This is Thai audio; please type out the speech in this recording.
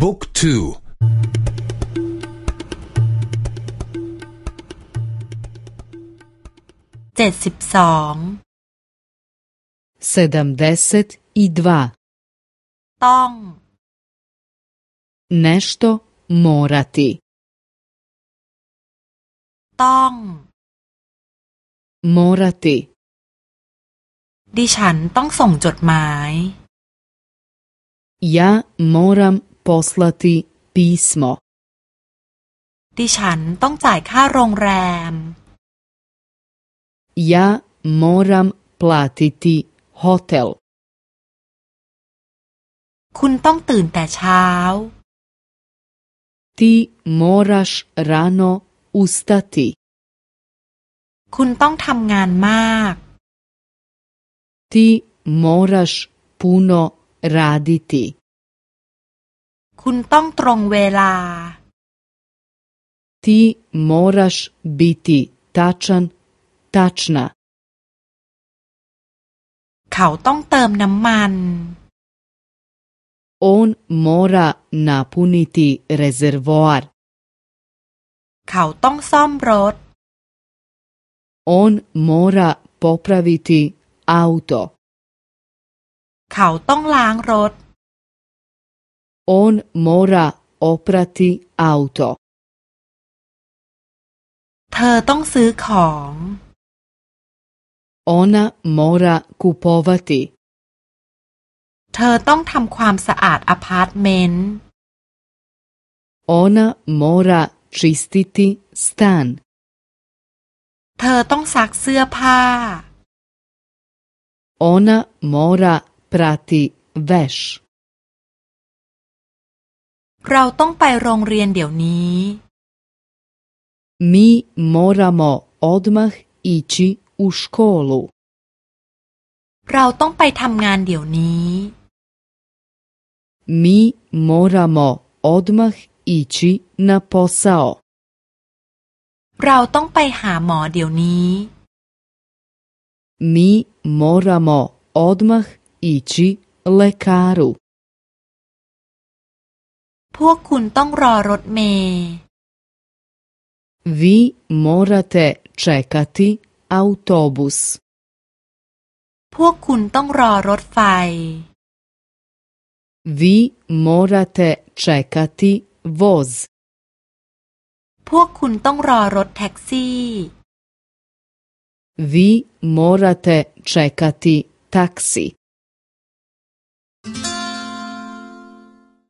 บุ๊กทูเจ็ดสิบสองเซดัมเดสิตอีดวาต้องเนสโตมอร a t i ต้องมอร a ต i ดิฉันต้องส่งจดหมายยามอรัม poslati pismo ดิฉันต้องจ่ายค่าโรงแรม ja moram platiti hotel คุณต้องตื่นแต่เช้า ti moraš rano ustati คุณต้องทำงานมาก ti moraš puno raditi คุณต้องตรงเวลา ที่มอราชบิติทัชันทัชนาเขาต้องเติมน้ำมันออนมอรานาพูนิติเรเซอร์วอร์เขาต้องซ่อมรถออนมอราปอปราวิติอัลโตเขาต้องล้างรถ On mora oprati auto. เธอต้องซื้อของ Ona mora kupovati. เธอต้องทำความสะอาดอพาร์ตเมนต์ Ona mora čistiti stan. เธอต้องซักเสื้อผ้า Ona mora prati veš. เราต้องไปโรงเรียนเดี๋ยวนี้ Mi moramo odmah ići u školu เราต้องไปทำงานเดี๋ยวนี้ Mi moramo odmah ići na posao เราต้องไปหาหมอเดี๋ยวนี้ Mi moramo odmah ići lekaru พวกคุณต้องรอรถเมล์ Vi morate čekati autobus พวกคุณต้องรอรถไฟ Vi morate čekati voz พวกคุณต้องรอรถแท็กซี่ Vi morate čekati taksi